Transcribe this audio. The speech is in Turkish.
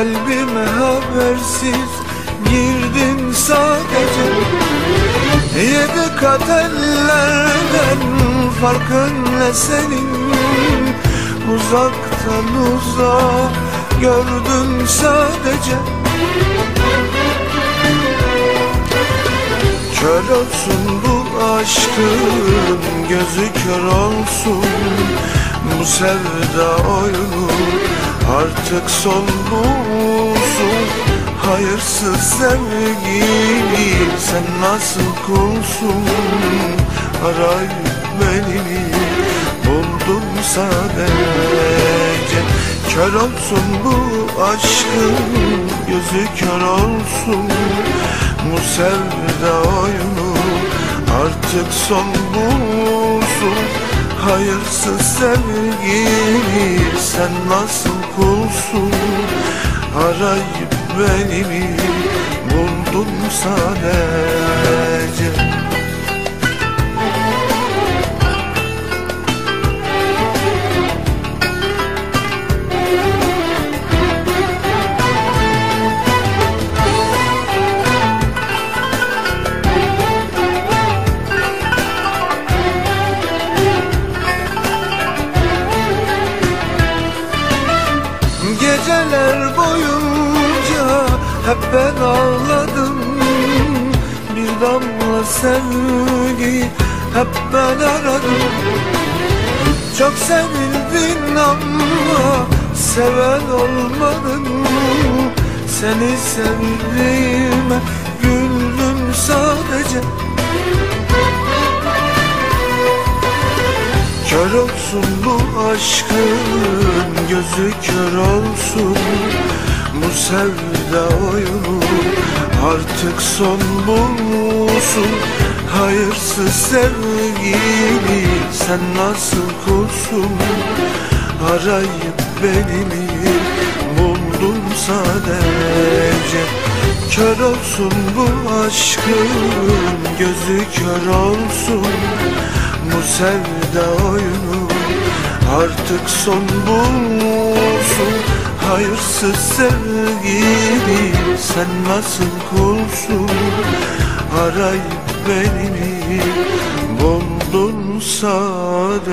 Kalbime habersiz girdin sadece. Yedi kat ellerden farkın ne senin. Uzaktan uzağa gördüm sadece. Kör olsun bu aşkın gözü kör olsun Bu sevda oyunu artık son bulsun. Hayırsız sevgili sen nasıl kulsun? Arayıp beni buldum sadece. Kör olsun bu aşkın gözü kör olsun. Bu sevda oyunu artık son bulsun Hayırsız sevgili sen nasıl kulsun? Arayıp beni mi buldun sadece ben ağladım. Bir damla sevgi hep ben aradım. Çok sevildin ama seven olmadın Seni sevdiğime güldüm sadece. Kör olsun bu aşkın gözü kör olsun Bu sevda oyunu artık son bulsun Hayırsız sevgili sen nasıl kulsun Arayıp beni mi buldun sadece Kör olsun bu aşkın gözü kör olsun. Bu sevda oyunu artık son bulsun Hayırsız sevgili sen nasıl kulsun? Arayıp beni buldun sadece